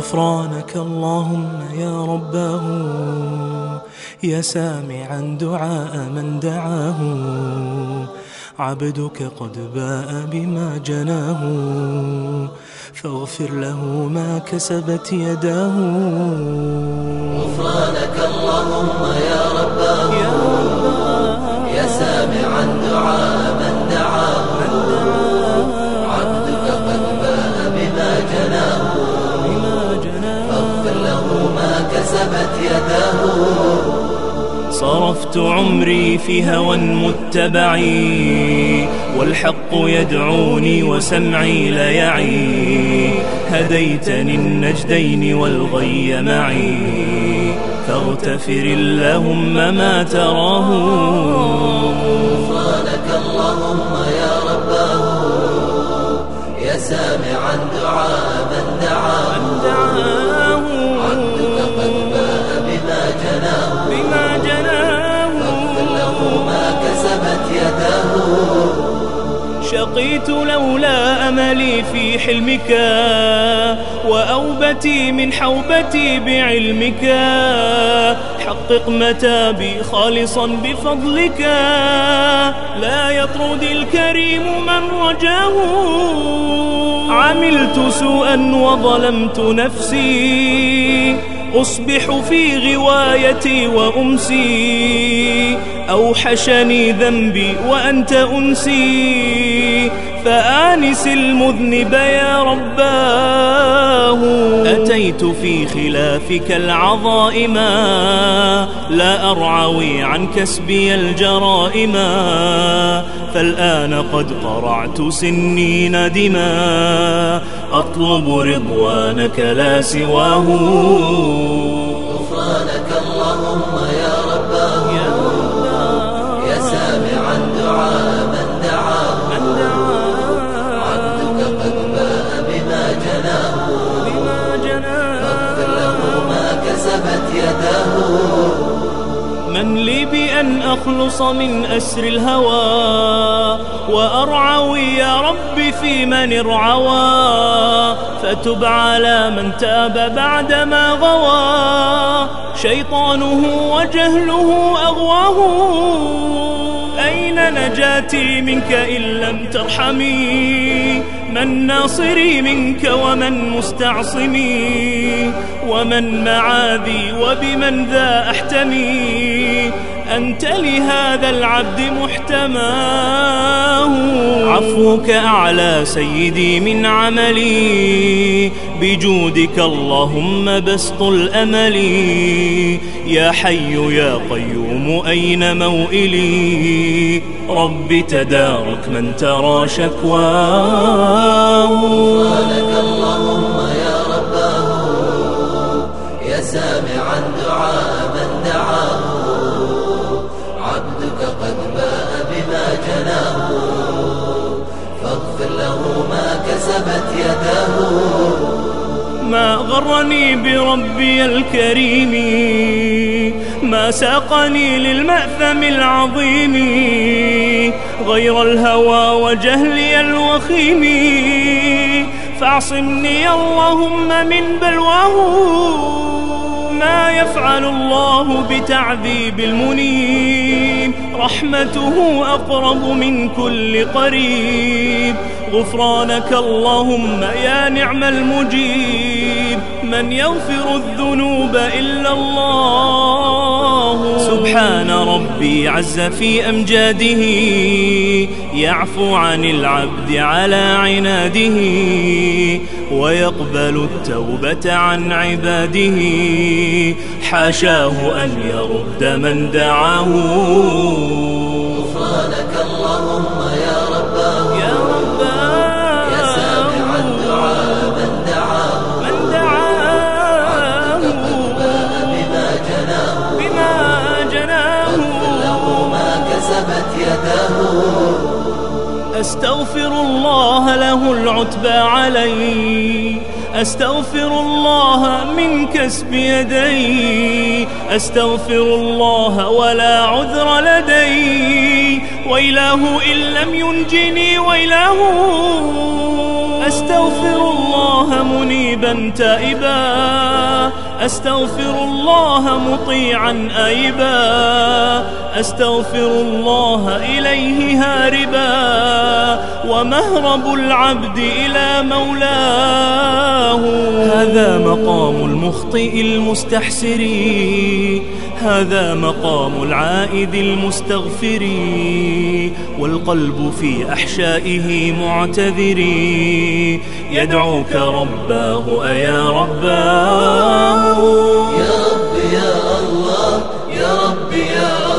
غفرانك اللهم يا رباه يا سامعا دعاء من دعاه. عبدك قد باء بما جناه فاغفر له ما كسبت يداه. صرفت عمري في هوى متبعي والحق يدعوني وسمعي ليعي هديتني النجدين والغي معي فاغتفر اللهم ما تراه. شقيت لولا أملي في حلمك وأوبتي من حوبتي بعلمك. حقق متابي خالصا بفضلك. لا يطرد الكريم من رجاه. عملت سوءا وظلمت نفسي. أصبح في غوايتي وأمسي. أوحشني ذنبي وأنت أنسي. فآنس المذنب يا رباه أتيت في خلافك العظائما لا أرعوي عن كسبي الجرائما فالآن قد قرعت سني ندما أطلب رضوانك لا سواه. من لي بأن أخلص من أسر الهوى وأرعوي يا رب في من ارعوى فتب على من تاب بعدما غوى شيطانه وجهله أغواه أين نجاتي منك إن لم ترحمي؟ من ناصري منك ومن مستعصمي؟ ومن معاذي وبمن ذا أحتمي؟ أنت لهذا العبد محتماه. عفوك أعلى سيدي من عملي. بجودك اللهم بسط الأمل. يا حي يا قيوم أين موئلي؟ رب تدارك من ترى شكواه. غفرانك اللهم بربي الكريم ما ساقني للمأثم العظيم غير الهوى وجهلي الوخيم. فاعصمني اللهم من بلواه ما يفعل الله بتعذيب المنيب. رحمته أقرب من كل قريب. غفرانك اللهم يا نعم المجيب. من يغفر الذنوب إلا الله. سبحان ربي عز في أمجاده. يعفو عن العبد على عناده. ويقبل التوبة عن عباده. حاشاه أن يرد من دعاه. غفرانك اللهم يا أستغفر الله له العتبى علي أستغفر الله من كسب يدي أستغفر الله ولا عذر لدي ويلاه إن لم ينجني ويلاه. أستغفر الله منيبا تائبا. أستغفر الله مطيعا آيبا أستغفر الله إليه هاربا ومهرب العبد إلى مولاه. هذا مقام المخطئ المستحسر. هذا مقام العائد المستغفر والقلب في أحشائه معتذر. يدعوك رباه أيا رباه. يا رب يا الله يا رب يا الله